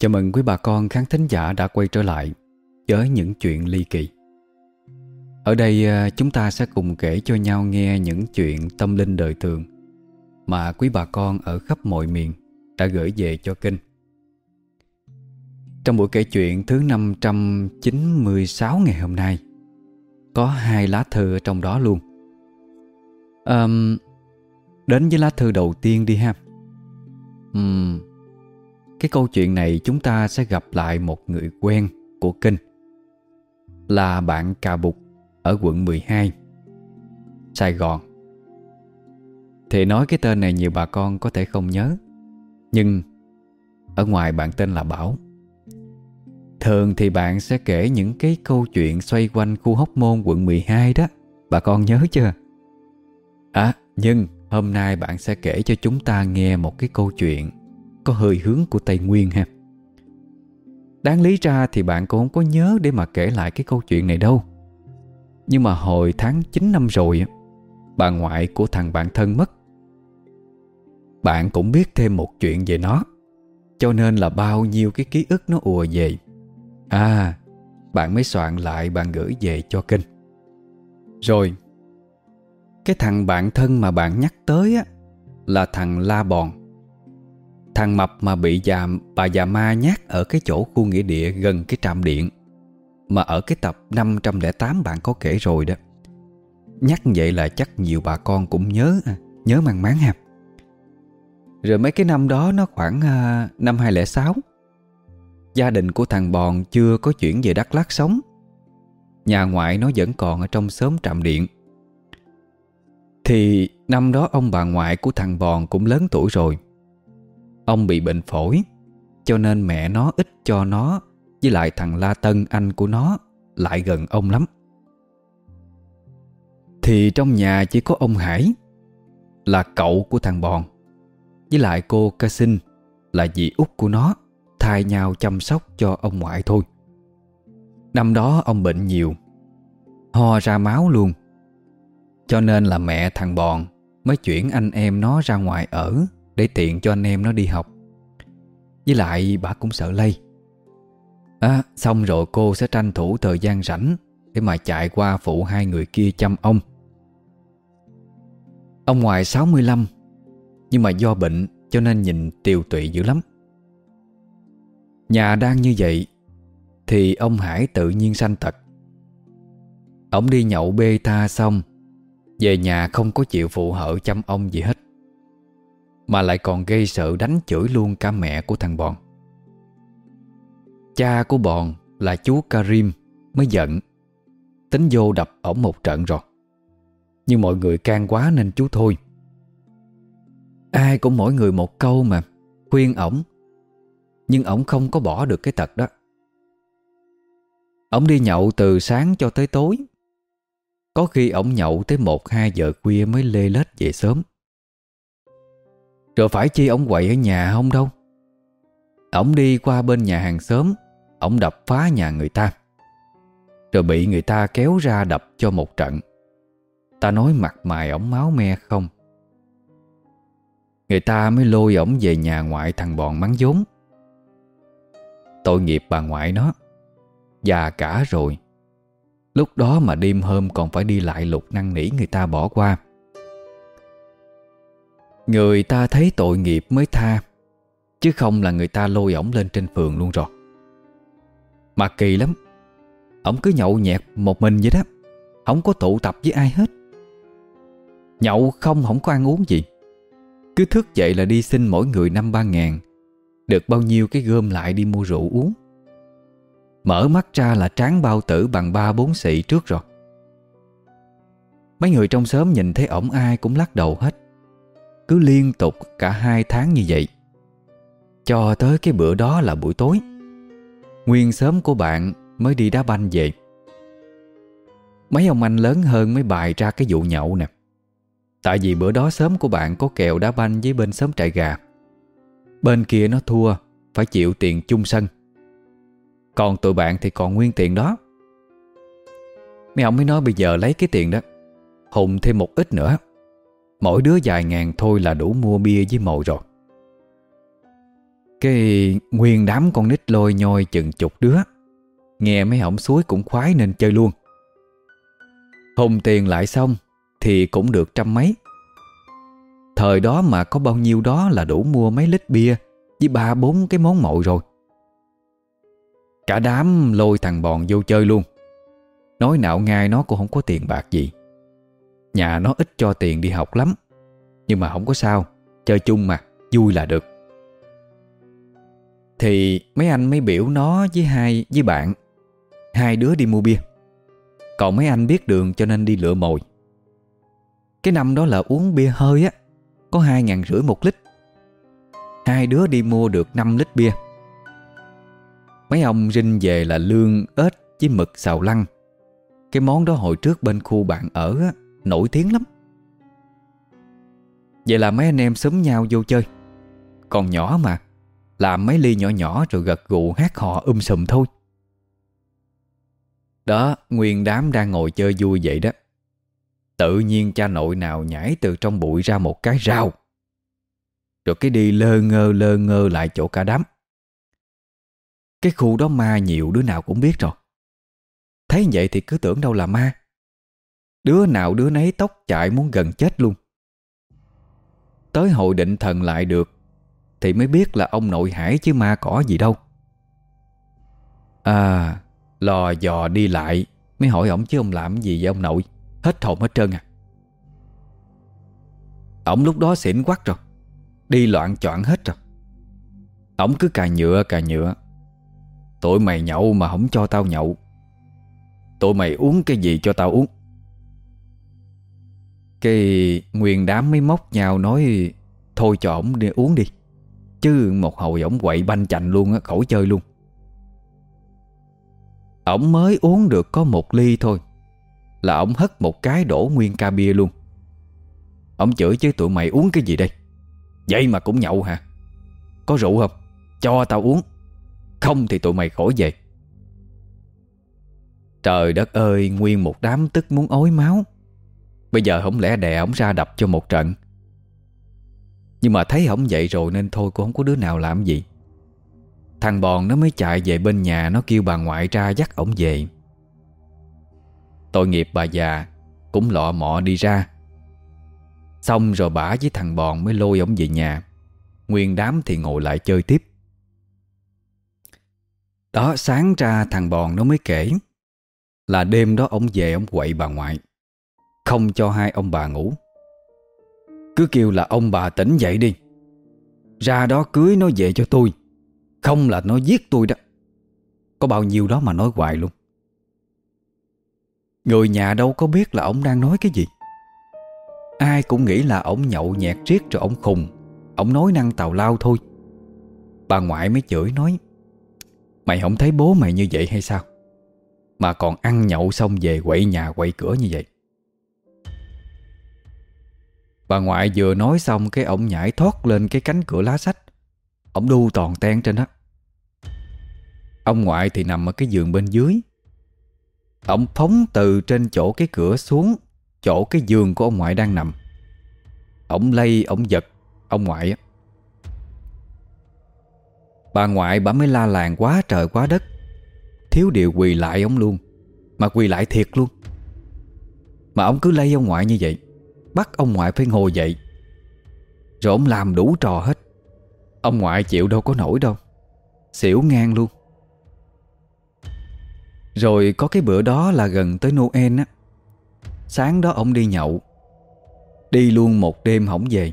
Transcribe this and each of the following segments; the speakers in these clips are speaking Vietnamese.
Chào mừng quý bà con khán thính giả đã quay trở lại với những chuyện ly kỳ. Ở đây à, chúng ta sẽ cùng kể cho nhau nghe những chuyện tâm linh đời thường mà quý bà con ở khắp mọi miền đã gửi về cho kênh. Trong buổi kể chuyện thứ 596 ngày hôm nay có hai lá thư ở trong đó luôn. Um, đến với lá thư đầu tiên đi ha. Um, cái câu chuyện này chúng ta sẽ gặp lại một người quen của kênh, Là bạn Cà Bục ở quận 12 Sài Gòn Thì nói cái tên này nhiều bà con có thể không nhớ, Nhưng ở ngoài bạn tên là Bảo Thường thì bạn sẽ kể những cái câu chuyện xoay quanh khu hóc môn quận 12 đó, Bà con nhớ chưa? À nhưng hôm nay bạn sẽ kể cho chúng ta nghe một cái câu chuyện có hơi hướng của Tây Nguyên ha. Đáng lý ra thì bạn cũng không có nhớ để mà kể lại cái câu chuyện này đâu. Nhưng mà hồi tháng 9 năm rồi Bà ngoại của thằng bạn thân mất. Bạn cũng biết thêm một chuyện về nó, Cho nên là bao nhiêu cái ký ức nó ùa về. À Bạn mới soạn lại bạn gửi về cho kênh. Rồi, Cái thằng bạn thân mà bạn nhắc tới á, Là thằng La Bòn. Thằng mập mà bị già, bà già ma nhát ở cái chỗ khu nghĩa địa gần cái trạm điện Mà ở cái tập 508 bạn có kể rồi đó. Nhắc vậy là chắc nhiều bà con cũng nhớ à, Nhớ mang máng ha. Rồi mấy cái năm đó nó khoảng uh, năm 2006 Gia đình của thằng Bòn chưa có chuyển về Đắk Lắk sống. Nhà ngoại nó vẫn còn ở trong xóm trạm điện. Thì năm đó ông bà ngoại của thằng Bòn cũng lớn tuổi rồi. Ông bị bệnh phổi, Cho nên mẹ nó ít cho nó, Với lại thằng La Tân, anh của nó, Lại gần ông lắm. Thì trong nhà chỉ có ông Hải, Là cậu của thằng Bòn, Với lại cô Ca Sinh, Là dì út của nó, Thay nhau chăm sóc cho ông ngoại thôi. Năm đó ông bệnh nhiều, Ho ra máu luôn, Cho nên là mẹ thằng Bòn Mới chuyển anh em nó ra ngoài ở để tiện cho anh em nó đi học. Với lại bà cũng sợ lây. À xong rồi cô sẽ tranh thủ thời gian rảnh Để mà chạy qua phụ hai người kia chăm ông. Ông ngoài 65 Nhưng mà do bệnh cho nên nhìn tiều tụy dữ lắm. Nhà đang như vậy Thì ông Hải tự nhiên sanh tật Ông đi nhậu bê tha xong, Về nhà không có chịu phụ hợ chăm ông gì hết mà lại còn gây sợ đánh chửi luôn cả mẹ của thằng Bòn Cha của Bòn là chú Karim Mới giận, Tính vô đập ổng một trận rồi. Nhưng mọi người can quá nên chú thôi. Ai cũng mỗi người một câu mà, Khuyên ổng. Nhưng ổng không có bỏ được cái tật đó. Ổng đi nhậu từ sáng cho tới tối. Có khi ổng nhậu tới 1-2 giờ khuya mới lê lết về sớm rồi phải chi ông quậy ở nhà không đâu. Ông đi qua bên nhà hàng xóm, Ông đập phá nhà người ta. Rồi bị người ta kéo ra đập cho một trận. Ta nói mặt mày ổng máu me không? Người ta mới lôi ổng về nhà ngoại thằng bọn mắng vốn. Tội nghiệp bà ngoại nó, Già cả rồi. Lúc đó mà đêm hôm còn phải đi lại lục năng nỉ người ta bỏ qua. Người ta thấy tội nghiệp mới tha, Chứ không là người ta lôi ổng lên trên phường luôn rồi. Mà kỳ lắm, Ổng cứ nhậu nhẹt một mình vậy đó, Không có tụ tập với ai hết. Nhậu không không có ăn uống gì. Cứ thức dậy là đi xin mỗi người năm ba ngàn, Được bao nhiêu cái gom lại đi mua rượu uống. Mở mắt ra là tráng bao tử bằng ba bốn xị trước rồi. Mấy người trong xóm nhìn thấy ổng ai cũng lắc đầu hết cứ liên tục cả hai tháng như vậy. Cho tới cái bữa đó là buổi tối, Nguyên sớm của bạn mới đi đá banh về. Mấy ông anh lớn hơn mới bài ra cái vụ nhậu nè. Tại vì bữa đó sớm của bạn có kèo đá banh với bên sớm trại gà. Bên kia nó thua, Phải chịu tiền chung sân. Còn tụi bạn thì còn nguyên tiền đó. Mấy ông mới nói bây giờ lấy cái tiền đó, Hùng thêm một ít nữa. Mỗi đứa vài ngàn thôi là đủ mua bia với mồi rồi. Cái nguyên đám con nít lôi nhoi chừng chục đứa. Nghe mấy ổng suối cũng khoái nên chơi luôn. Hùng tiền lại xong Thì cũng được trăm mấy. Thời đó mà có bao nhiêu đó là đủ mua mấy lít bia Với ba bốn cái món mội rồi. Cả đám lôi thằng bòn vô chơi luôn. Nói nạo ngay nó cũng không có tiền bạc gì. Nhà nó ít cho tiền đi học lắm. Nhưng mà không có sao Chơi chung mà, vui là được. Thì mấy anh mấy biểu nó với hai với bạn. Hai đứa đi mua bia. Còn mấy anh biết đường cho nên đi lựa mồi. Cái năm đó là uống bia hơi á Có hai ngàn rưỡi một lít. Hai đứa đi mua được 5 lít bia. Mấy ông rinh về là lương ếch với mực xào lăng. Cái món đó hồi trước bên khu bạn ở á, nổi tiếng lắm. Vậy là mấy anh em sớm nhau vô chơi. Còn nhỏ mà Làm mấy ly nhỏ nhỏ rồi gật gù hát hò um sùm thôi. Đó, nguyên đám đang ngồi chơi vui vậy đó. Tự nhiên cha nội nào nhảy từ trong bụi ra một cái rau Rồi cái đi lơ ngơ lơ ngơ lại chỗ cả đám. Cái khu đó ma nhiều đứa nào cũng biết rồi. Thấy vậy thì cứ tưởng đâu là ma. Đứa nào đứa nấy tóc chạy muốn gần chết luôn. Tới hội định thần lại được, Thì mới biết là ông nội hải chứ ma cỏ gì đâu. À Lò dò đi lại, Mới hỏi ông chứ ông làm gì vậy ông nội? Hết hồn hết trơn à. Ông lúc đó xỉn quắc rồi, Đi loạn choạng hết rồi. Ông cứ cà nhựa cà nhựa. Tụi mày nhậu mà không cho tao nhậu. Tụi mày uống cái gì cho tao uống? Cái nguyên đám mới móc nhau nói, Thôi cho ổng đi, uống đi. Chứ một hồi ổng quậy banh chành luôn á, Khỏi chơi luôn. Ổng mới uống được có một ly thôi, Là ổng hất một cái đổ nguyên ca bia luôn. Ổng chửi chứ, tụi mày uống cái gì đây? Vậy mà cũng nhậu hả? Có rượu không? Cho tao uống. Không thì tụi mày khỏi về. Trời đất ơi, Nguyên một đám tức muốn ối máu. Bây giờ không lẽ đè ổng ra đập cho một trận? Nhưng mà thấy ổng vậy rồi Nên thôi, cũng không có đứa nào làm gì. Thằng bòn nó mới chạy về bên nhà, Nó kêu bà ngoại ra dắt ổng về. Tội nghiệp bà già, Cũng lọ mọ đi ra. Xong rồi bả với thằng bòn Mới lôi ổng về nhà. Nguyên đám thì ngồi lại chơi tiếp. Đó, sáng ra thằng bòn nó mới kể Là đêm đó ông về ông quậy bà ngoại. Không cho hai ông bà ngủ. Cứ kêu là ông bà tỉnh dậy đi. Ra đó cưới nó về cho tôi. Không là nó giết tôi đó. Có bao nhiêu đó mà nói hoài luôn. Người nhà đâu có biết là ông đang nói cái gì. Ai cũng nghĩ là ông nhậu nhẹt riết rồi ông khùng. Ông nói năng tào lao thôi. Bà ngoại mới chửi nói, Mày không thấy bố mày như vậy hay sao? Mà còn ăn nhậu xong về quậy nhà quậy cửa như vậy. Bà ngoại vừa nói xong Cái ông nhảy thoát lên cái cánh cửa lá sách. Ông đu toàn ten trên đó. Ông ngoại thì nằm ở cái giường bên dưới. Ông phóng từ trên chỗ cái cửa xuống Chỗ cái giường của ông ngoại đang nằm. Ông lay, ông giật Ông ngoại á. Bà ngoại bà mới la làng quá trời quá đất. Thiếu điều quỳ lại ông luôn Mà quỳ lại thiệt luôn. Mà ông cứ lay ông ngoại như vậy. Bắt ông ngoại phải ngồi dậy. Rồi ông làm đủ trò hết. Ông ngoại chịu đâu có nổi đâu. Xỉu ngang luôn. Rồi có cái bữa đó là gần tới Noel á. Sáng đó ông đi nhậu. Đi luôn một đêm hổng về.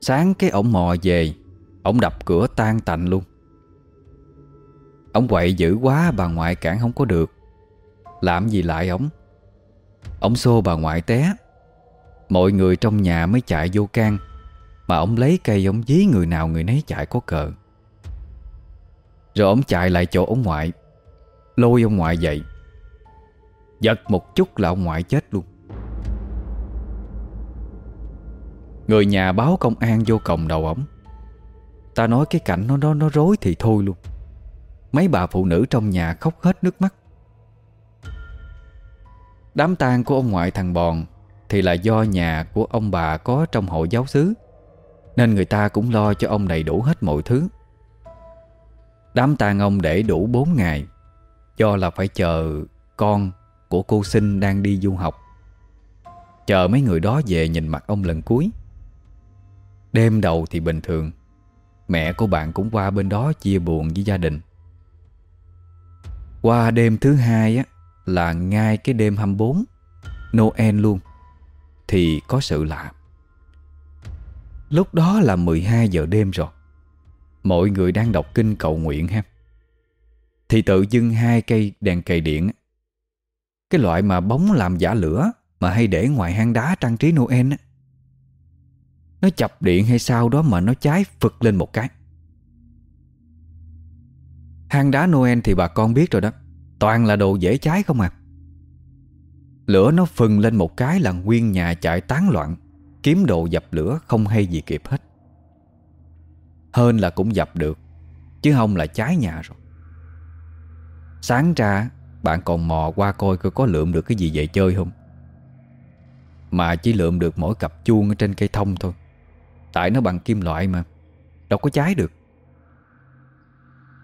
Sáng cái ổng mò về Ổng đập cửa tan tành luôn. Ông quậy dữ quá, bà ngoại cản không có được. Làm gì lại ổng? Ông xô bà ngoại té. Mọi người trong nhà mới chạy vô can Mà ông lấy cây ông dí người nào người nấy chạy có cờ. Rồi ông chạy lại chỗ ông ngoại Lôi ông ngoại dậy. Giật một chút là ông ngoại chết luôn. Người nhà báo công an vô còng đầu ổng. Ta nói cái cảnh nó nó, nó rối thì thôi luôn. Mấy bà phụ nữ trong nhà khóc hết nước mắt. Đám tang của ông ngoại thằng Bòn Thì là do nhà của ông bà có trong hội giáo xứ, Nên người ta cũng lo cho ông đầy đủ hết mọi thứ. Đám tang ông để đủ 4 ngày, Do là phải chờ con của cô sinh đang đi du học. Chờ mấy người đó về nhìn mặt ông lần cuối. Đêm đầu thì bình thường, Mẹ của bạn cũng qua bên đó chia buồn với gia đình. Qua đêm thứ hai á là ngay cái đêm 24 Noel luôn. Thì có sự lạ. Lúc đó là 12 giờ đêm rồi. Mọi người đang đọc kinh cầu nguyện ha. Thì tự dưng hai cây đèn cầy điện Cái loại mà bóng làm giả lửa Mà hay để ngoài hang đá trang trí Noel á. Nó chập điện hay sao đó mà nó cháy phực lên một cái. Hang đá Noel thì bà con biết rồi đó. Toàn là đồ dễ cháy không à? Lửa nó phừng lên một cái là nguyên nhà chạy tán loạn, Kiếm đồ dập lửa không hay gì kịp hết. Hơn là cũng dập được, Chứ không là cháy nhà rồi. Sáng ra, Bạn còn mò qua coi coi có lượm được cái gì về chơi không? Mà chỉ lượm được mỗi cặp chuông ở trên cây thông thôi. Tại nó bằng kim loại mà, Đâu có cháy được.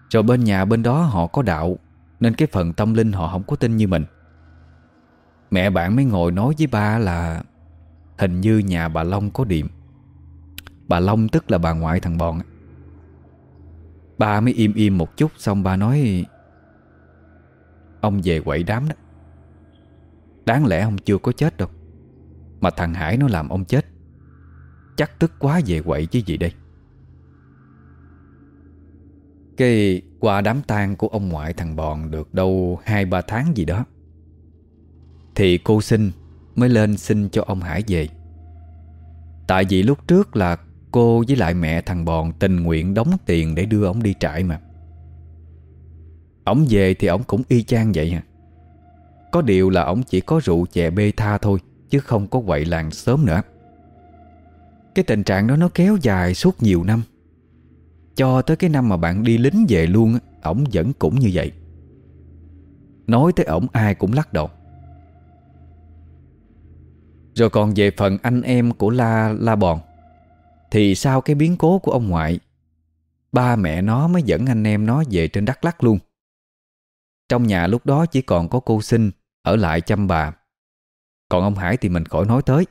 Rồi bên nhà bên đó họ có đạo nên cái phần tâm linh họ không có tin như mình. Mẹ bạn mới ngồi nói với ba là Hình như nhà bà Long có điểm Bà Long tức là bà ngoại thằng Bòn Ba mới im im một chút, Xong ba nói, Ông về quậy đám đó. Đáng lẽ ông chưa có chết đâu. Mà thằng Hải nó làm ông chết. Chắc tức quá về quậy chứ gì đây. Cái qua đám tang của ông ngoại thằng Bòn Được đâu hai ba tháng gì đó. Thì cô xin, Mới lên xin cho ông Hải về. Tại vì lúc trước là cô với lại mẹ thằng Bòn tình nguyện đóng tiền để đưa ông đi trại mà. Ông về thì ông cũng y chang vậy hả Có điều là ông chỉ có rượu chè bê tha thôi, Chứ không có quậy làng sớm nữa. Cái tình trạng đó nó kéo dài suốt nhiều năm. Cho tới cái năm mà bạn đi lính về luôn Ổng vẫn cũng như vậy. Nói tới ổng, ai cũng lắc đầu. Rồi còn về phần anh em của La La Bòn, Thì sau cái biến cố của ông ngoại, Ba mẹ nó mới dẫn anh em nó về trên Đắk Lắc luôn. Trong nhà lúc đó chỉ còn có cô sinh Ở lại chăm bà. Còn ông Hải thì mình khỏi nói tới.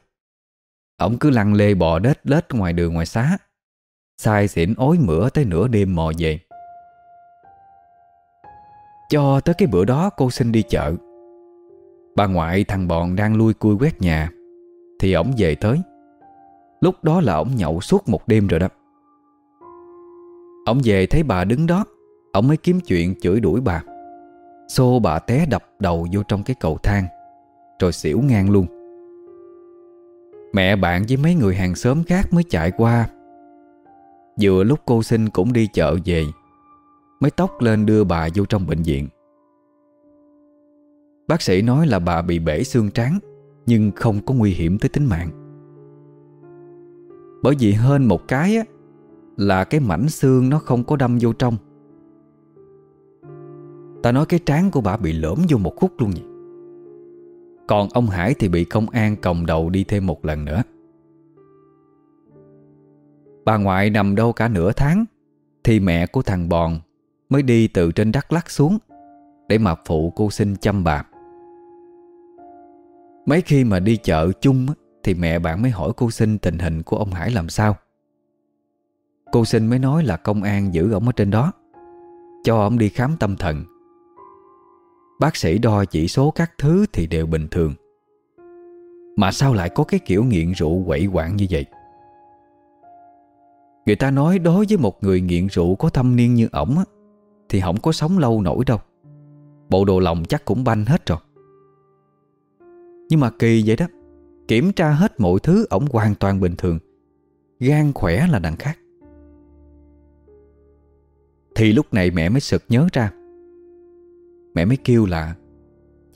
Ông cứ lăn lê bò đết lết ngoài đường ngoài xá. Sai xỉn ối mửa tới nửa đêm mò về. Cho tới cái bữa đó cô xin đi chợ. Bà ngoại thằng bọn đang lui cui quét nhà, thì ổng về tới. Lúc đó là ổng nhậu suốt một đêm rồi đó. Ổng về thấy bà đứng đó, Ổng mới kiếm chuyện chửi đuổi bà. Xô bà té đập đầu vô trong cái cầu thang, Rồi xỉu ngang luôn. Mẹ bạn với mấy người hàng xóm khác mới chạy qua Vừa lúc cô sinh cũng đi chợ về, Mới tóc lên đưa bà vô trong bệnh viện. Bác sĩ nói là bà bị bể xương trán nhưng không có nguy hiểm tới tính mạng. Bởi vì hơn một cái á, Là cái mảnh xương nó không có đâm vô trong. Ta nói cái trán của bà bị lõm vô một khúc luôn vậy Còn ông Hải thì bị công an còng đầu đi thêm một lần nữa. Bà ngoại nằm đâu cả nửa tháng, Thì mẹ của thằng Bòn Mới đi từ trên Đắk Lắc xuống Để mà phụ cô sinh chăm bà. Mấy khi mà đi chợ chung Thì mẹ bạn mới hỏi cô sinh tình hình của ông Hải làm sao. Cô sinh mới nói là công an giữ ông ở trên đó, Cho ông đi khám tâm thần. Bác sĩ đo chỉ số các thứ thì đều bình thường. Mà sao lại có cái kiểu nghiện rượu quậy quạng như vậy? Người ta nói đối với một người nghiện rượu có thâm niên như ổng á, Thì không có sống lâu nổi đâu. Bộ đồ lòng chắc cũng banh hết rồi. Nhưng mà kỳ vậy đó, Kiểm tra hết mọi thứ, Ổng hoàn toàn bình thường. Gan khỏe là đằng khác. Thì lúc này mẹ mới sực nhớ ra. Mẹ mới kêu là,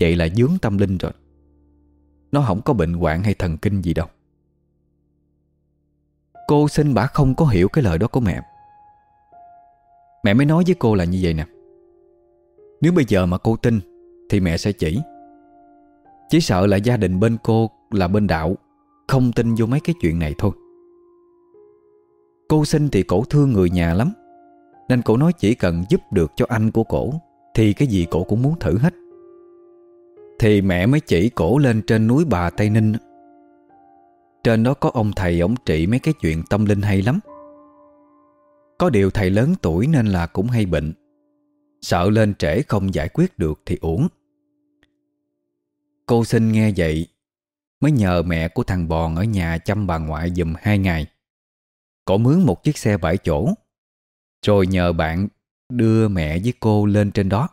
Vậy là dướng tâm linh rồi. Nó không có bệnh hoạn hay thần kinh gì đâu. Cô xin bà không có hiểu cái lời đó của mẹ. Mẹ mới nói với cô là như vậy nè. Nếu bây giờ mà cô tin, Thì mẹ sẽ chỉ. Chỉ sợ là gia đình bên cô là bên đạo, Không tin vô mấy cái chuyện này thôi. Cô sinh thì cổ thương người nhà lắm, Nên cổ nói chỉ cần giúp được cho anh của cổ, Thì cái gì cổ cũng muốn thử hết. Thì mẹ mới chỉ cổ lên trên núi bà Tây Ninh trên đó có ông thầy ổng trị mấy cái chuyện tâm linh hay lắm. Có điều thầy lớn tuổi nên là cũng hay bệnh. Sợ lên trễ không giải quyết được thì uổng. Cô xin nghe vậy, Mới nhờ mẹ của thằng Bòn ở nhà chăm bà ngoại dùm hai ngày. Cổ mướn một chiếc xe bảy chỗ, Rồi nhờ bạn đưa mẹ với cô lên trên đó.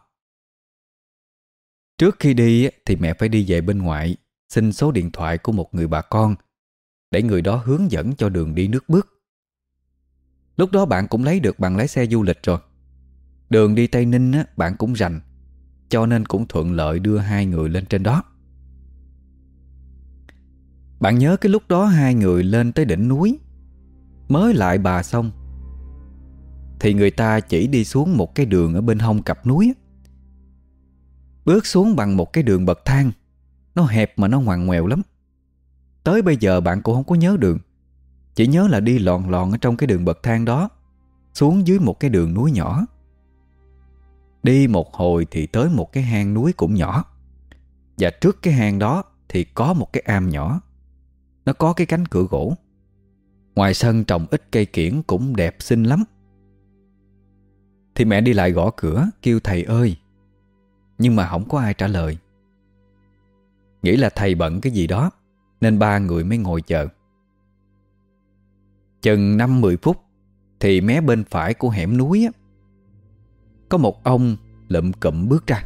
Trước khi đi thì mẹ phải đi về bên ngoại, Xin số điện thoại của một người bà con. Để người đó hướng dẫn cho đường đi nước bước. Lúc đó bạn cũng lấy được bằng lái xe du lịch rồi. Đường đi Tây Ninh á, bạn cũng rành Cho nên cũng thuận lợi đưa hai người lên trên đó. Bạn nhớ cái lúc đó hai người lên tới đỉnh núi Mới lại bà xong Thì người ta chỉ đi xuống một cái đường ở bên hông cặp núi Bước xuống bằng một cái đường bậc thang Nó hẹp mà nó ngoằn ngoèo lắm. Tới bây giờ bạn cũng không có nhớ đường. Chỉ nhớ là đi lòn lòn ở trong cái đường bậc thang đó, Xuống dưới một cái đường núi nhỏ. Đi một hồi thì tới một cái hang núi cũng nhỏ. Và trước cái hang đó thì có một cái am nhỏ. Nó có cái cánh cửa gỗ. Ngoài sân trồng ít cây kiển cũng đẹp xinh lắm. Thì mẹ đi lại gõ cửa, kêu, thầy ơi! Nhưng mà không có ai trả lời. Nghĩ là thầy bận cái gì đó. Nên ba người mới ngồi chờ. Chừng 5-10 phút Thì mé bên phải của hẻm núi á, Có một ông lụm cụm bước ra.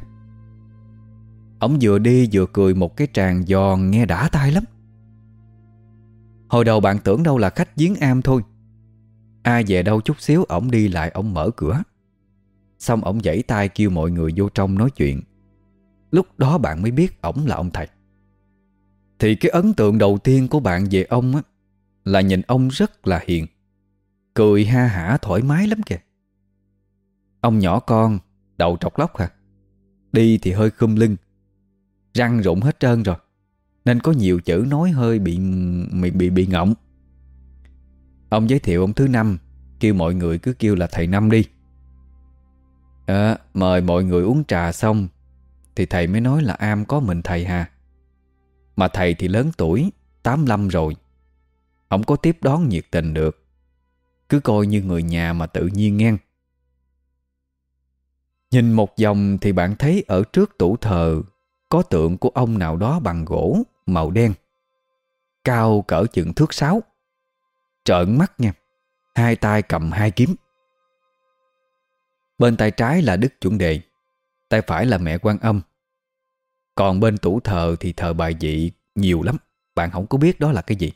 Ông vừa đi vừa cười một cái tràng giòn nghe đã tai lắm. Hồi đầu bạn tưởng đâu là khách giếng am thôi. Ai về đâu chút xíu Ổng đi lại ổng mở cửa. Xong ổng giãy tay kêu mọi người vô trong nói chuyện. Lúc đó bạn mới biết ổng là ông thầy thì cái ấn tượng đầu tiên của bạn về ông á Là nhìn ông rất là hiền. Cười ha hả thoải mái lắm kìa. Ông nhỏ con Đầu trọc lóc hả? Đi thì hơi khum lưng Răng rụng hết trơn rồi nên có nhiều chữ nói hơi bị bị bị, bị ngọng. Ông giới thiệu ông thứ năm Kêu mọi người cứ kêu là thầy Năm đi. À, Mời mọi người uống trà xong Thì thầy mới nói là am có mình thầy hà. Mà thầy thì lớn tuổi 85 rồi. Không có tiếp đón nhiệt tình được. Cứ coi như người nhà mà tự nhiên ngang Nhìn một vòng thì bạn thấy ở trước tủ thờ, Có tượng của ông nào đó bằng gỗ, màu đen. Cao cỡ chừng thước sáu. Trợn mắt nha Hai tay cầm hai kiếm. Bên tay trái là Đức Chuẩn Đề, Tay phải là mẹ quan âm. Còn bên tủ thờ thì thờ bài dị nhiều lắm. Bạn không có biết đó là cái gì.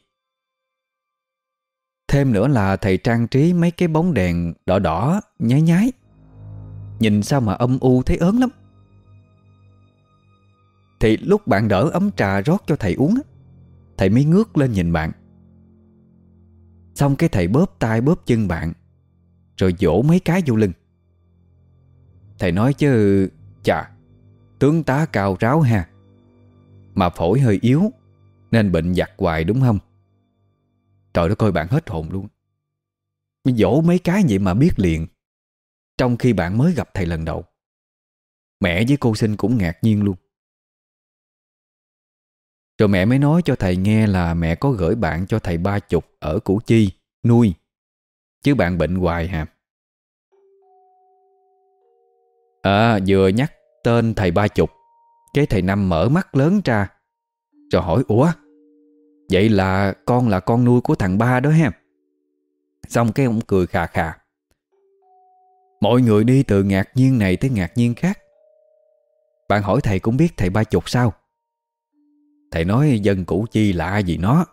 Thêm nữa là thầy trang trí mấy cái bóng đèn đỏ đỏ, nháy nháy Nhìn sao mà âm u thấy ớn lắm. Thì lúc bạn đỡ ấm trà rót cho thầy uống Thầy mới ngước lên nhìn bạn. Xong cái thầy bóp tay bóp chân bạn Rồi vỗ mấy cái vô lưng. Thầy nói chứ Chà Tướng tá cao ráo ha Mà phổi hơi yếu Nên bệnh giặt hoài đúng không Trời đất coi bạn hết hồn luôn Dỗ mấy cái vậy mà biết liền Trong khi bạn mới gặp thầy lần đầu Mẹ với cô sinh cũng ngạc nhiên luôn rồi mẹ mới nói cho thầy nghe là mẹ có gửi bạn cho thầy ba chục ở Củ Chi, nuôi. Chứ bạn bệnh hoài hả? À, vừa nhắc tên thầy ba chục, cái thầy Năm mở mắt lớn ra, rồi hỏi, Ủa, vậy là con là con nuôi của thằng ba đó ha? Xong cái ông cười khà khà. Mọi người đi từ ngạc nhiên này tới ngạc nhiên khác. Bạn hỏi thầy cũng biết thầy ba chục sao? Thầy nói dân củ chi lạ gì nó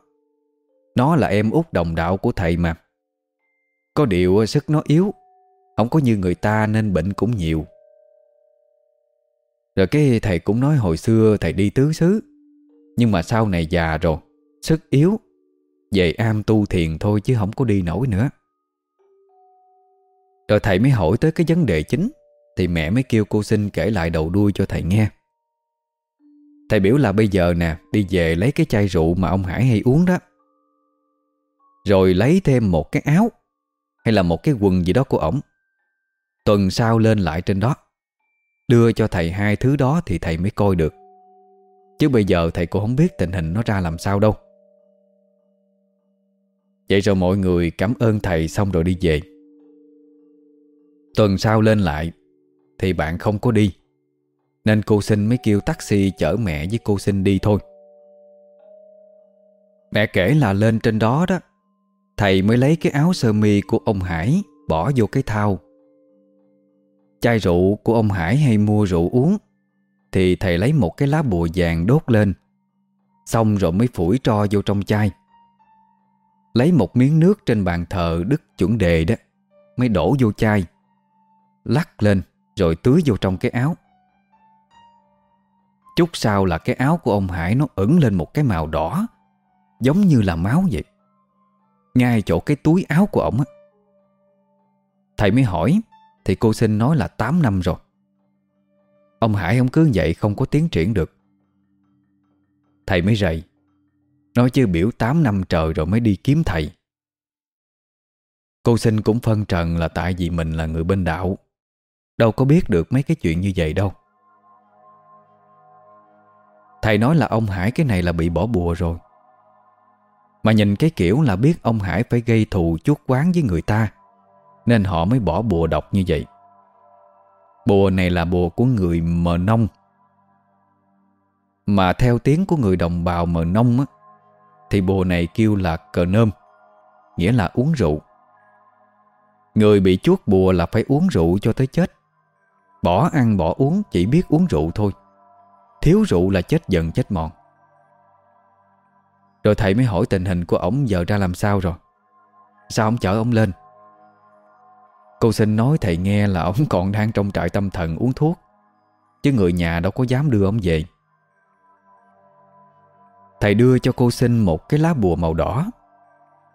Nó là em út đồng đạo của thầy mà Có điều sức nó yếu Không có như người ta nên bệnh cũng nhiều rồi cái thầy cũng nói hồi xưa thầy đi tứ xứ. Nhưng mà sau này già rồi, Sức yếu. Về am tu thiền thôi chứ không có đi nổi nữa. Rồi thầy mới hỏi tới cái vấn đề chính. Thì mẹ mới kêu cô xin kể lại đầu đuôi cho thầy nghe. Thầy biểu là bây giờ nè, Đi về lấy cái chai rượu mà ông Hải hay uống đó. Rồi lấy thêm một cái áo Hay là một cái quần gì đó của ổng. Tuần sau lên lại trên đó. Đưa cho thầy hai thứ đó Thì thầy mới coi được. Chứ bây giờ thầy cũng không biết tình hình nó ra làm sao đâu. Vậy rồi mọi người cảm ơn thầy xong rồi đi về. Tuần sau lên lại, Thì bạn không có đi. Nên cô sinh mới kêu taxi chở mẹ với cô sinh đi thôi. Mẹ kể là lên trên đó đó, Thầy mới lấy cái áo sơ mi của ông Hải Bỏ vô cái thao Chai rượu của ông Hải hay mua rượu uống, Thì thầy lấy một cái lá bùa vàng đốt lên, Xong rồi mới phủi tro vô trong chai. Lấy một miếng nước trên bàn thờ Đức chuẩn đề đó, Mới đổ vô chai, Lắc lên rồi tưới vô trong cái áo. Chút sau là cái áo của ông Hải Nó ẩn lên một cái màu đỏ, Giống như là máu vậy, Ngay chỗ cái túi áo của ổng Thầy mới hỏi thì cô xin nói là 8 năm rồi. Ông Hải ông cứ vậy không có tiến triển được. Thầy mới rầy, Nói chứ biểu 8 năm trời rồi mới đi kiếm thầy. Cô sinh cũng phân trần là tại vì mình là người bên đạo. Đâu có biết được mấy cái chuyện như vậy đâu. Thầy nói là ông Hải cái này là bị bỏ bùa rồi. Mà nhìn cái kiểu là biết ông Hải phải gây thù chuốc quán với người ta. Nên họ mới bỏ bùa độc như vậy. Bùa này là bùa của người mờ nông. Mà theo tiếng của người đồng bào mờ nông á, Thì bùa này kêu là cờ nôm Nghĩa là uống rượu. Người bị chuốt bùa là phải uống rượu cho tới chết. Bỏ ăn bỏ uống chỉ biết uống rượu thôi. Thiếu rượu là chết dần chết mòn. Rồi thầy mới hỏi tình hình của ổng giờ ra làm sao rồi? Sao ổng chở ổng lên? Cô xin nói thầy nghe là ông còn đang trong trại tâm thần uống thuốc. Chứ người nhà đâu có dám đưa ông về. Thầy đưa cho cô xin một cái lá bùa màu đỏ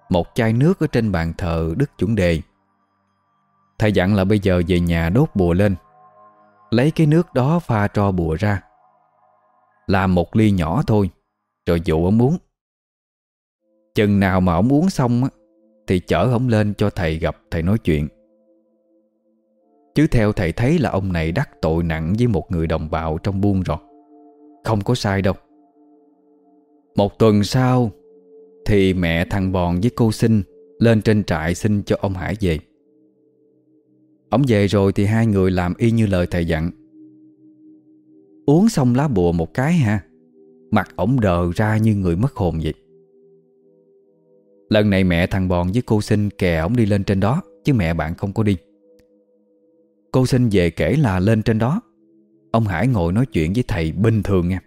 Một chai nước ở trên bàn thờ Đức Chuẩn Đề. Thầy dặn là bây giờ về nhà đốt bùa lên Lấy cái nước đó pha cho bùa ra. Làm một ly nhỏ thôi Rồi dụ ông uống. Chừng nào mà ông uống xong á, Thì chở ông lên cho thầy gặp thầy nói chuyện. Chứ theo thầy thấy là ông này đắc tội nặng với một người đồng bào trong buôn rồi. Không có sai đâu. Một tuần sau, Thì mẹ thằng Bòn với cô sinh Lên trên trại xin cho ông Hải về. Ông về rồi thì hai người làm y như lời thầy dặn. Uống xong lá bùa một cái ha Mặt ổng đờ ra như người mất hồn vậy. Lần này mẹ thằng Bòn với cô sinh kè ổng đi lên trên đó, Chứ mẹ bạn không có đi. Cô xin về kể là lên trên đó. Ông Hải ngồi nói chuyện với thầy bình thường nha.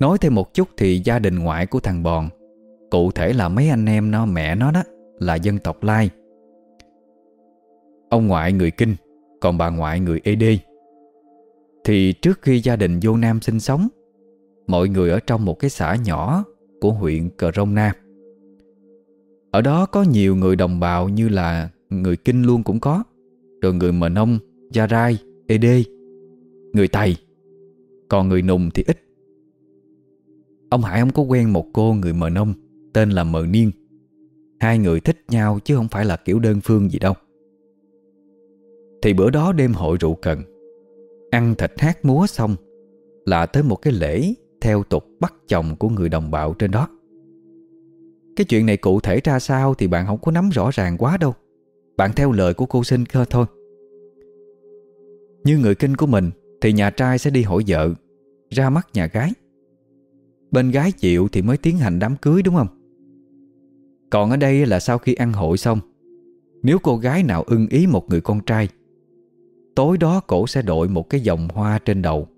Nói thêm một chút thì gia đình ngoại của thằng Bòn, Cụ thể là mấy anh em nó, mẹ nó đó, Là dân tộc Lai. Ông ngoại người Kinh, Còn bà ngoại người ED Thì trước khi gia đình vô Nam sinh sống, Mọi người ở trong một cái xã nhỏ Của huyện Cờ Rông Nam Ở đó có nhiều người đồng bào Như là người Kinh luôn cũng có. Rồi người Mờ Nông, Gia Rai, ED Người Tày. Còn người Nùng thì ít. Ông Hải ông có quen một cô người Mờ Nông Tên là Mờ Niên. Hai người thích nhau chứ không phải là kiểu đơn phương gì đâu. Thì bữa đó đêm hội rượu cần Ăn thịt hát múa xong Là tới một cái lễ Theo tục bắt chồng của người đồng bào trên đó. Cái chuyện này cụ thể ra sao Thì bạn không có nắm rõ ràng quá đâu. Bạn theo lời của cô sinh cơ thôi. Như người kinh của mình, Thì nhà trai sẽ đi hỏi vợ, Ra mắt nhà gái. Bên gái chịu thì mới tiến hành đám cưới, đúng không? Còn ở đây là sau khi ăn hội xong, Nếu cô gái nào ưng ý một người con trai, Tối đó cổ sẽ đội một cái vòng hoa trên đầu,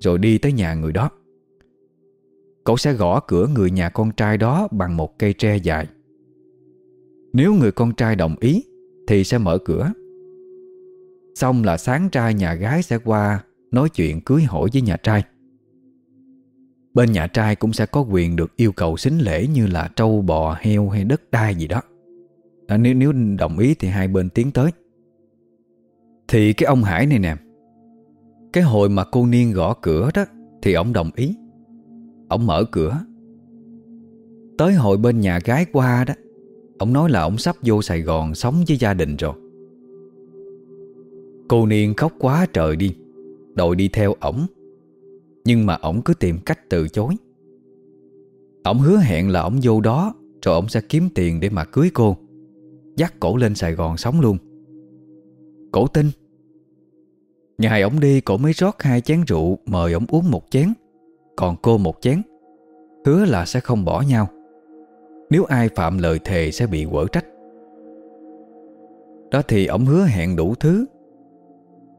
Rồi đi tới nhà người đó. Cổ sẽ gõ cửa người nhà con trai đó Bằng một cây tre dài. Nếu người con trai đồng ý thì sẽ mở cửa. Xong là sáng trai nhà gái sẽ qua Nói chuyện cưới hỏi với nhà trai. Bên nhà trai cũng sẽ có quyền được yêu cầu xính lễ Như là trâu bò, heo hay đất đai gì đó. À, Nếu nếu đồng ý thì hai bên tiến tới. Thì cái ông Hải này nè Cái hồi mà cô Niên gõ cửa đó Thì ông đồng ý. Ông mở cửa. Tới hồi bên nhà gái qua đó Ông nói là ông sắp vô Sài Gòn Sống với gia đình rồi. Cô Niên khóc quá trời đi Đội đi theo ổng. Nhưng mà ổng cứ tìm cách từ chối. Ổng hứa hẹn là ổng vô đó, Rồi ổng sẽ kiếm tiền để mà cưới cô. Dắt cổ lên Sài Gòn sống luôn. Cổ tin. Ngày ổng đi, cổ mới rót hai chén rượu, Mời ổng uống một chén. Còn cô một chén. Hứa là sẽ không bỏ nhau. Nếu ai phạm lời thề sẽ bị quở trách. Đó thì ổng hứa hẹn đủ thứ.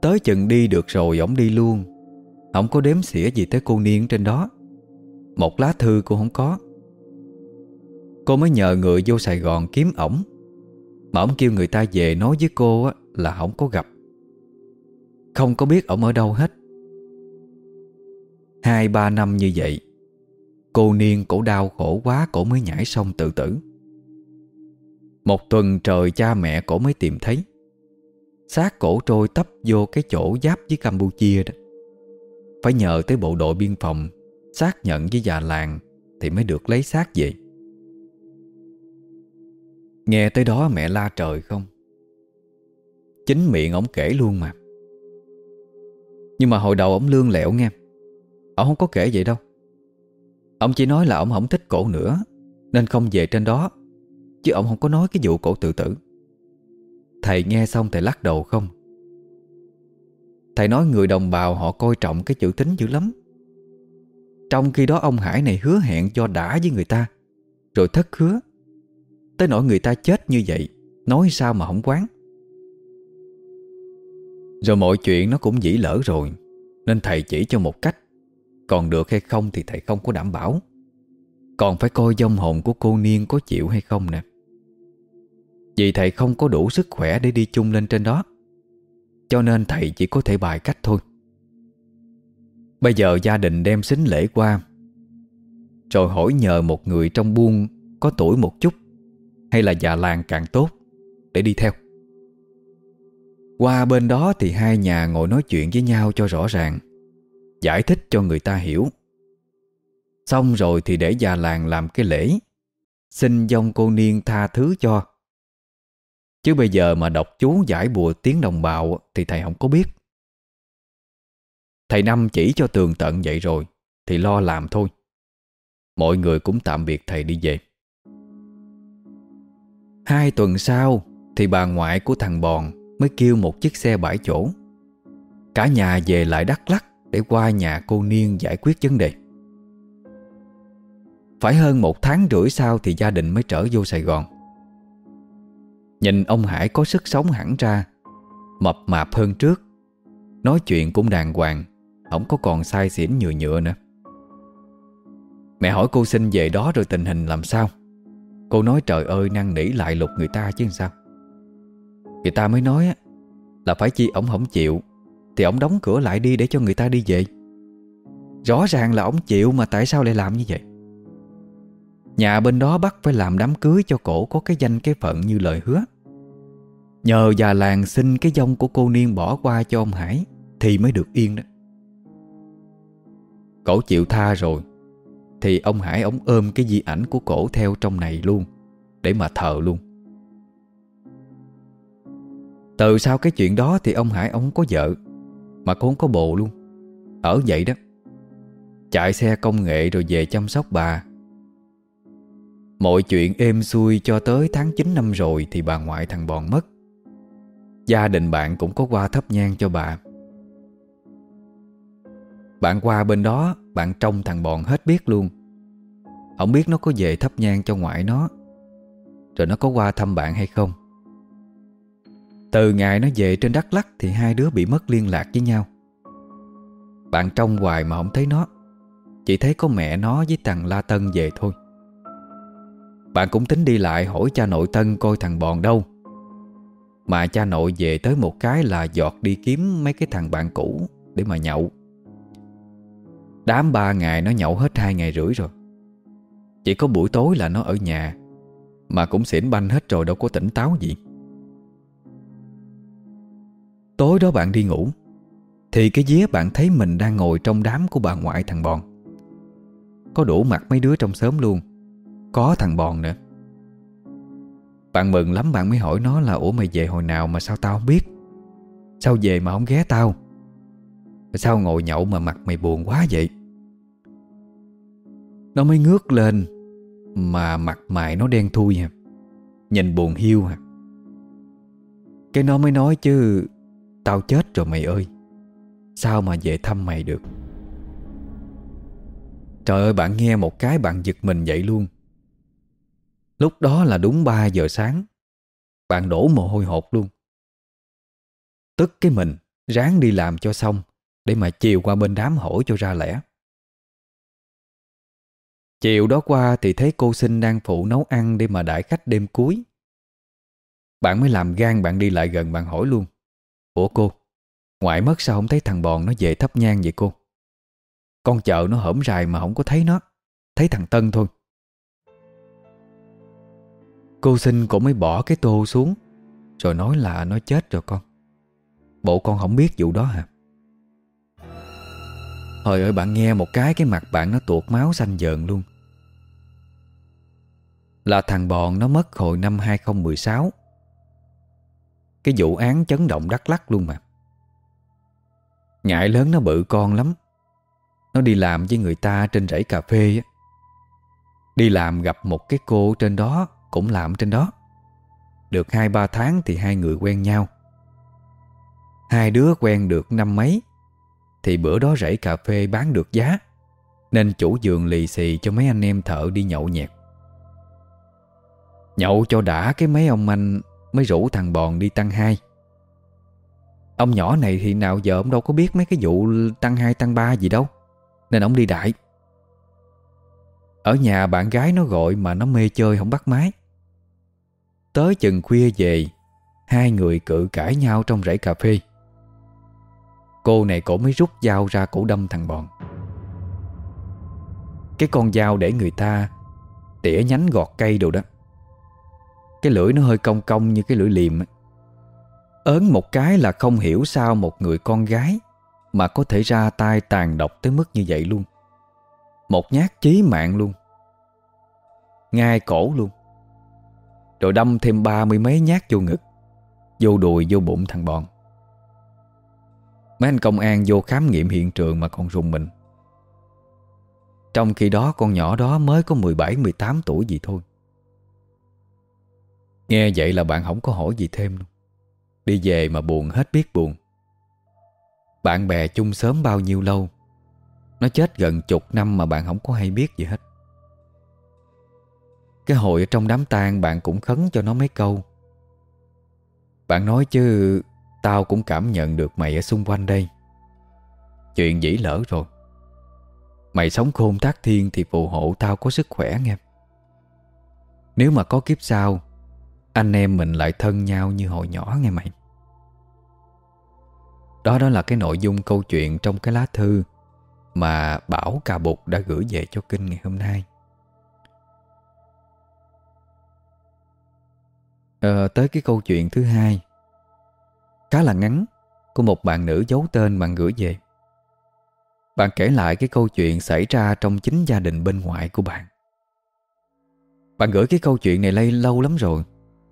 Tới chừng đi được rồi ổng đi luôn. Ổng có đếm xỉa gì tới cô Niên trên đó. Một lá thư cô không có. Cô mới nhờ người vô Sài Gòn kiếm ổng. Mà ổng kêu người ta về nói với cô là không có gặp. Không có biết ổng ở đâu hết. Hai, ba năm như vậy Cô Niên cổ đau khổ quá, Cổ mới nhảy sông tự tử. Một tuần trời cha mẹ cổ mới tìm thấy. Xác cổ trôi tấp vô cái chỗ giáp với Campuchia đó. Phải nhờ tới bộ đội biên phòng Xác nhận với già làng Thì mới được lấy xác về. Nghe tới đó mẹ la trời không? Chính miệng ổng kể luôn mà. Nhưng mà hồi đầu ổng lương lẹo nghe. Ổng không có kể vậy đâu. Ông chỉ nói là ông không thích cổ nữa, Nên không về trên đó, Chứ ông không có nói cái vụ cổ tự tử. Thầy nghe xong thầy lắc đầu không? Thầy nói người đồng bào họ coi trọng cái chữ tính dữ lắm. Trong khi đó ông Hải này hứa hẹn cho đã với người ta, Rồi thất hứa. Tới nỗi người ta chết như vậy, Nói sao mà không quán? Rồi mọi chuyện nó cũng dĩ lỡ rồi, Nên thầy chỉ cho một cách. Còn được hay không thì thầy không có đảm bảo. Còn phải coi dông hồn của cô Niên có chịu hay không nè. Vì thầy không có đủ sức khỏe để đi chung lên trên đó, Cho nên thầy chỉ có thể bài cách thôi. Bây giờ gia đình đem xính lễ qua, Rồi hỏi nhờ một người trong buôn Có tuổi một chút, Hay là già làng càng tốt, Để đi theo. Qua bên đó thì hai nhà ngồi nói chuyện với nhau cho rõ ràng. Giải thích cho người ta hiểu. Xong rồi thì để già làng làm cái lễ, Xin dông cô niên tha thứ cho. Chứ bây giờ mà đọc chú giải bùa tiếng đồng bào Thì thầy không có biết. Thầy Năm chỉ cho tường tận vậy rồi, Thì lo làm thôi. Mọi người cũng tạm biệt thầy đi về. Hai tuần sau Thì bà ngoại của thằng Bòn Mới kêu một chiếc xe bãi chỗ. Cả nhà về lại Đắk Lắc để qua nhà cô Niên giải quyết vấn đề. Phải hơn một tháng rưỡi sau Thì gia đình mới trở vô Sài Gòn. Nhìn ông Hải có sức sống hẳn ra, Mập mạp hơn trước, Nói chuyện cũng đàng hoàng, Không có còn sai xỉn nhựa nhựa nữa. Mẹ hỏi cô xin về đó rồi tình hình làm sao? Cô nói trời ơi năng nỉ lại lục người ta chứ sao? Người ta mới nói Là phải chi ổng không chịu. Thì ông đóng cửa lại đi để cho người ta đi về. Rõ ràng là ông chịu Mà tại sao lại làm như vậy? Nhà bên đó bắt phải làm đám cưới cho cổ có cái danh cái phận như lời hứa. Nhờ già làng xin cái dông của cô Niên bỏ qua cho ông Hải Thì mới được yên đó. Cổ chịu tha rồi, Thì ông Hải ông ôm cái di ảnh của cổ theo trong này luôn, Để mà thờ luôn. Từ sau cái chuyện đó thì ông Hải ông có vợ. Mà cũng có bồ luôn. Ở vậy đó, Chạy xe công nghệ rồi về chăm sóc bà. Mọi chuyện êm xuôi cho tới tháng 9 năm rồi Thì bà ngoại thằng Bòn mất. Gia đình bạn cũng có qua thấp nhang cho bà. Bạn qua bên đó, Bạn trông thằng Bòn hết biết luôn. Không biết nó có về thấp nhang cho ngoại nó, Rồi nó có qua thăm bạn hay không. Từ ngày nó về trên Đắk Lắc Thì hai đứa bị mất liên lạc với nhau. Bạn trông hoài mà không thấy nó. Chỉ thấy có mẹ nó với thằng La Tân về thôi. Bạn cũng tính đi lại hỏi cha nội Tân coi thằng Bọn đâu. Mà cha nội về tới một cái là giọt đi kiếm mấy cái thằng bạn cũ Để mà nhậu. Đám ba ngày nó nhậu hết hai ngày rưỡi rồi. Chỉ có buổi tối là nó ở nhà, Mà cũng xỉn banh hết rồi, đâu có tỉnh táo gì. Tối đó bạn đi ngủ, Thì cái día bạn thấy mình đang ngồi trong đám của bà ngoại thằng Bòn. Có đủ mặt mấy đứa trong xóm luôn, có thằng Bòn nữa. Bạn mừng lắm bạn mới hỏi nó là, Ủa mày về hồi nào mà sao tao không biết? Sao về mà không ghé tao? Sao ngồi nhậu mà mặt mày buồn quá vậy? Nó mới ngước lên Mà mặt mày nó đen thui hả Nhìn buồn hiu hả Cái nó mới nói chứ Tao chết rồi mày ơi. Sao mà về thăm mày được? Trời ơi, bạn nghe một cái bạn giật mình dậy luôn. Lúc đó là đúng 3 giờ sáng. Bạn đổ mồ hôi hột luôn. Tức cái mình, Ráng đi làm cho xong, Để mà chiều qua bên đám hỏi cho ra lẽ Chiều đó qua thì thấy cô sinh đang phụ nấu ăn Để mà đãi khách đêm cuối. Bạn mới làm gan bạn đi lại gần bạn hỏi luôn. Ủa cô. Ngoại mất sao không thấy thằng bòn nó về thắp nhang vậy cô? Con chợ nó hổm rài mà không có thấy nó. Thấy thằng Tân thôi. Cô xin cũng mới bỏ cái tô xuống, Rồi nói là nó chết rồi con. Bộ con không biết vụ đó hả? Hồi ơi, bạn nghe một cái Cái mặt bạn nó tuột máu xanh dợn luôn. Là thằng Bòn nó mất hồi năm 2016 cái vụ án chấn động đắk lắc luôn mà. Ngại lớn nó bự con lắm. Nó đi làm với người ta trên rẫy cà phê á. Đi làm gặp một cái cô trên đó, Cũng làm trên đó. Được 2-3 tháng thì hai người quen nhau. Hai đứa quen được năm mấy, Thì bữa đó rẫy cà phê bán được giá. Nên chủ giường lì xì cho mấy anh em thợ đi nhậu nhẹt. Nhậu cho đã cái mấy ông anh Mới rủ thằng Bòn đi tăng hai. Ông nhỏ này thì nào giờ ông đâu có biết mấy cái vụ tăng hai, tăng ba gì đâu, Nên ông đi đại. Ở nhà bạn gái nó gọi mà nó mê chơi không bắt máy. Tới chừng khuya về, Hai người cự cãi nhau trong rẫy cà phê. Cô này cổ mới rút dao ra cổ đâm thằng bòn. Cái con dao để người ta Tỉa nhánh gọt cây đồ đó. Cái lưỡi nó hơi cong cong như cái lưỡi liềm Ớn một cái là không hiểu sao một người con gái Mà có thể ra tay tàn độc tới mức như vậy luôn. Một nhát chí mạng luôn. Ngay cổ luôn. Rồi đâm thêm ba mươi mấy nhát vô ngực. Vô đùi, vô bụng thằng bọn. Mấy anh công an vô khám nghiệm hiện trường mà còn rùng mình. Trong khi đó, con nhỏ đó mới có 17-18 tuổi gì thôi. Nghe vậy là bạn không có hỏi gì thêm luôn. Đi về mà buồn hết biết buồn. Bạn bè chung sớm bao nhiêu lâu, Nó chết gần chục năm mà bạn không có hay biết gì hết. Cái hồi ở trong đám tang bạn cũng khấn cho nó mấy câu. Bạn nói chứ, Tao cũng cảm nhận được mày ở xung quanh đây. Chuyện dĩ lỡ rồi. Mày sống khôn tác thiên Thì phù hộ tao có sức khỏe nghe. Nếu mà có kiếp sau anh em mình lại thân nhau như hồi nhỏ nghe mày Đó đó là cái nội dung câu chuyện Trong cái lá thư Mà Bảo Cà Bục đã gửi về cho Kinh ngày hôm nay à, Tới cái câu chuyện thứ hai khá là ngắn của một bạn nữ giấu tên bạn gửi về. Bạn kể lại cái câu chuyện xảy ra trong chính gia đình bên ngoại của bạn. Bạn gửi cái câu chuyện này lây lâu lắm rồi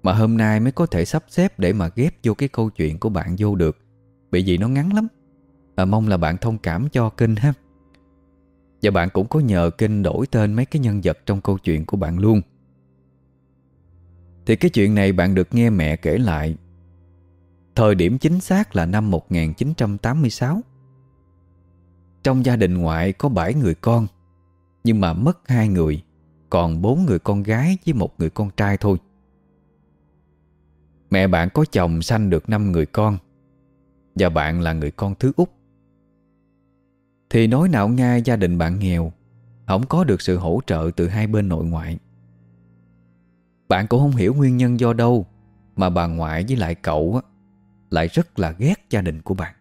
mà hôm nay mới có thể sắp xếp để mà ghép vô cái câu chuyện của bạn vô được bởi vì nó ngắn lắm. Và mong là bạn thông cảm cho Kinh ha. Và bạn cũng có nhờ Kinh đổi tên mấy cái nhân vật trong câu chuyện của bạn luôn. Thì cái chuyện này bạn được nghe mẹ kể lại Thời điểm chính xác là năm 1986 Trong gia đình ngoại có 7 người con Nhưng mà mất hai người, Còn bốn người con gái với một người con trai thôi Mẹ bạn có chồng sanh được 5 người con, Và bạn là người con thứ út Thì nói nào nghe gia đình bạn nghèo, Không có được sự hỗ trợ từ hai bên nội ngoại Bạn cũng không hiểu nguyên nhân do đâu, Mà bà ngoại với lại cậu lại rất là ghét gia đình của bạn.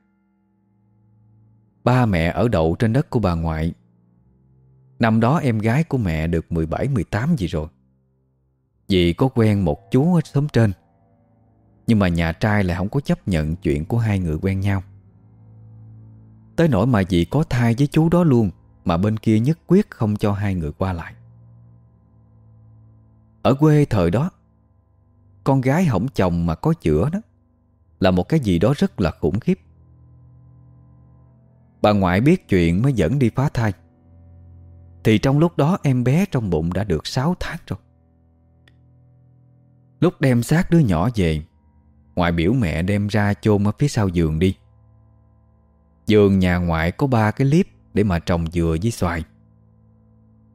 Ba mẹ ở đậu trên đất của bà ngoại. Năm đó em gái của mẹ được 17-18 gì rồi. vì có quen một chú ở xóm trên. Nhưng mà nhà trai lại không có chấp nhận chuyện của hai người quen nhau. Tới nỗi mà dì có thai với chú đó luôn, mà bên kia nhất quyết không cho hai người qua lại. Ở quê thời đó, Con gái hỏng chồng mà có chữa đó, Là một cái gì đó rất là khủng khiếp Bà ngoại biết chuyện mới dẫn đi phá thai Thì trong lúc đó em bé trong bụng đã được 6 tháng rồi Lúc đem xác đứa nhỏ về Ngoại biểu mẹ đem ra chôn ở phía sau giường đi. Giường nhà ngoại có ba cái liếp Để mà trồng dừa với xoài.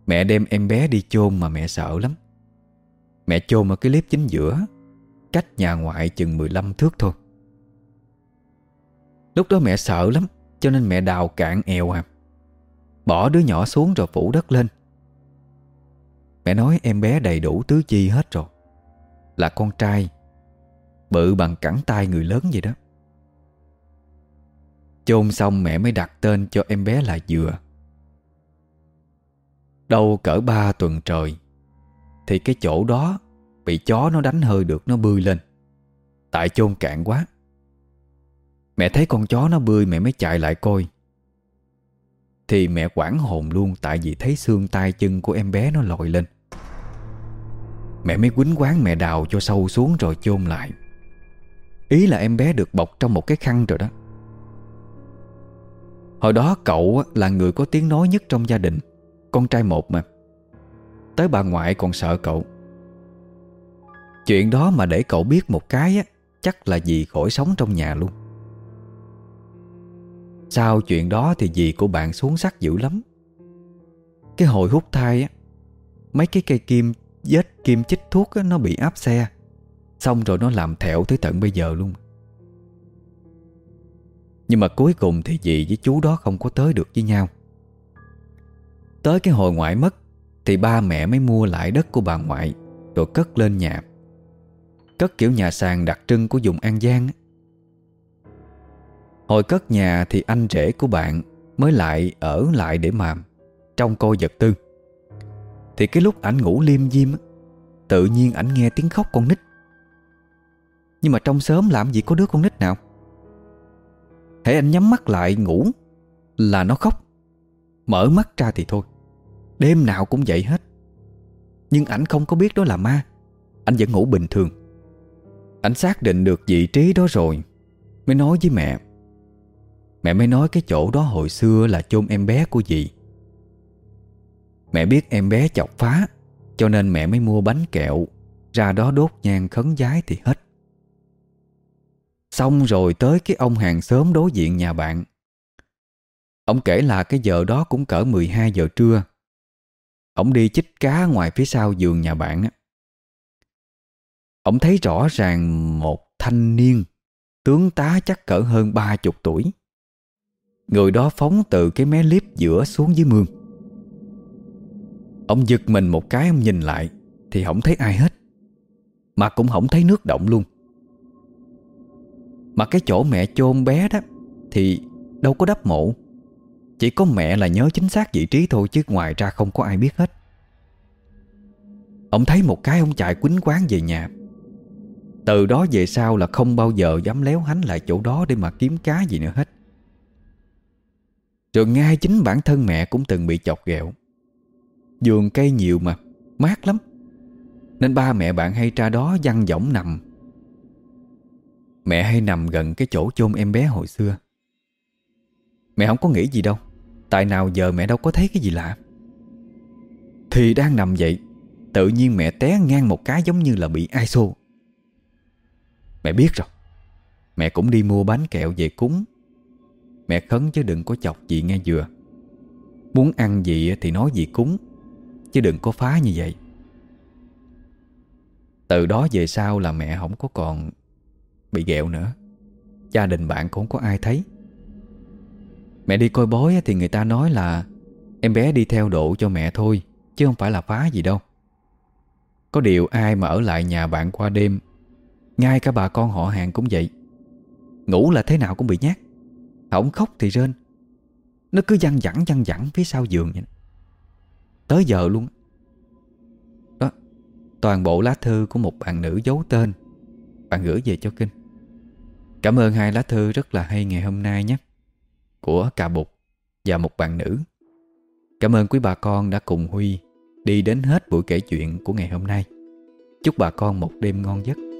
Mẹ đem em bé đi chôn mà mẹ sợ lắm. Mẹ chôn ở cái liếp chính giữa, Cách nhà ngoại chừng 15 thước thôi. Lúc đó mẹ sợ lắm, Cho nên mẹ đào cạn eo à. Bỏ đứa nhỏ xuống rồi phủ đất lên. Mẹ nói em bé đầy đủ tứ chi hết rồi, Là con trai Bự bằng cẳng tay người lớn vậy đó. Chôn xong mẹ mới đặt tên cho em bé là Dừa. Đâu cỡ ba tuần trời, Thì cái chỗ đó Bị chó nó đánh hơi được nó bươi lên. Tại chôn cạn quá. Mẹ thấy con chó nó bươi mẹ mới chạy lại coi. Thì mẹ quảng hồn luôn Tại vì thấy xương tay chân của em bé nó lội lên. Mẹ mới quýnh quán mẹ đào cho sâu xuống rồi chôn lại. Ý là em bé được bọc trong một cái khăn rồi đó. Hồi đó cậu là người có tiếng nói nhất trong gia đình Con trai một mà. Tới bà ngoại còn sợ cậu. Chuyện đó mà để cậu biết một cái á, Chắc là dì khỏi sống trong nhà luôn. Sau chuyện đó thì dì của bạn xuống sắc dữ lắm. Cái hồi hút thai á Mấy cái cây kim Vết kim chích thuốc á, nó bị áp xe. Xong rồi nó làm thẹo tới tận bây giờ luôn. Nhưng mà cuối cùng thì dì với chú đó không có tới được với nhau. Tới cái hồi ngoại mất, Thì ba mẹ mới mua lại đất của bà ngoại, Rồi cất lên nhà. Cất kiểu nhà sàn đặc trưng của vùng An Giang Hồi cất nhà thì anh rể của bạn Mới lại ở lại để mà Trong coi vật tư. Thì cái lúc ảnh ngủ liêm diêm Tự nhiên ảnh nghe tiếng khóc con nít. Nhưng mà trong sớm làm gì có đứa con nít nào? Hãy anh nhắm mắt lại ngủ, Là nó khóc. Mở mắt ra thì thôi, Đêm nào cũng vậy hết. Nhưng ảnh không có biết đó là ma, Anh vẫn ngủ bình thường. Anh xác định được vị trí đó rồi, Mới nói với mẹ. Mẹ mới nói cái chỗ đó hồi xưa là chôn em bé của dì. Mẹ biết em bé chọc phá, Cho nên mẹ mới mua bánh kẹo, Ra đó đốt nhang khấn giái thì hết. Xong rồi tới cái ông hàng xóm đối diện nhà bạn. Ông kể là cái giờ đó cũng cỡ 12 giờ trưa. Ông đi chích cá ngoài phía sau giường nhà bạn Ông thấy rõ ràng một thanh niên, Tướng tá chắc cỡ hơn ba chục tuổi. Người đó phóng từ cái mé liếp giữa xuống dưới mương. Ông giật mình một cái ông nhìn lại, Thì không thấy ai hết. Mà cũng không thấy nước động luôn. Mà cái chỗ mẹ chôn bé đó Thì đâu có đắp mộ. Chỉ có mẹ là nhớ chính xác vị trí thôi Chứ ngoài ra không có ai biết hết. Ông thấy một cái ông chạy quýnh quán về nhà. Từ đó về sau là không bao giờ dám léo hánh lại chỗ đó Để mà kiếm cá gì nữa hết. Rồi ngay chính bản thân mẹ cũng từng bị chọc ghẹo. Giường cây nhiều mà, Mát lắm. Nên ba mẹ bạn hay ra đó văng võng nằm. Mẹ hay nằm gần cái chỗ chôn em bé hồi xưa? Mẹ không có nghĩ gì đâu. Tại nào giờ mẹ đâu có thấy cái gì lạ. Thì đang nằm vậy, Tự nhiên mẹ té ngang một cái giống như là bị ai xô. Mẹ biết rồi. Mẹ cũng đi mua bánh kẹo về cúng. Mẹ khấn chứ đừng có chọc gì nghe dừa. Muốn ăn gì thì nói gì cúng, Chứ đừng có phá như vậy. Từ đó về sau là mẹ không có còn Bị ghẹo nữa. Gia đình bạn cũng không có ai thấy. Mẹ đi coi bói thì người ta nói là Em bé đi theo độ cho mẹ thôi, Chứ không phải là phá gì đâu. Có điều ai mà ở lại nhà bạn qua đêm, Ngay cả bà con họ hàng cũng vậy. Ngủ là thế nào cũng bị nhát. Không khóc thì rên. Nó cứ văng vẳng văng vẳng phía sau giường vậy. Tới giờ luôn. Đó, Toàn bộ lá thư của một bạn nữ giấu tên. Bạn gửi về cho Kinh. Cảm ơn hai lá thư rất là hay ngày hôm nay nhé. Của Cà Bục Và một bạn nữ. Cảm ơn quý bà con đã cùng Huy Đi đến hết buổi kể chuyện của ngày hôm nay. Chúc bà con một đêm ngon giấc.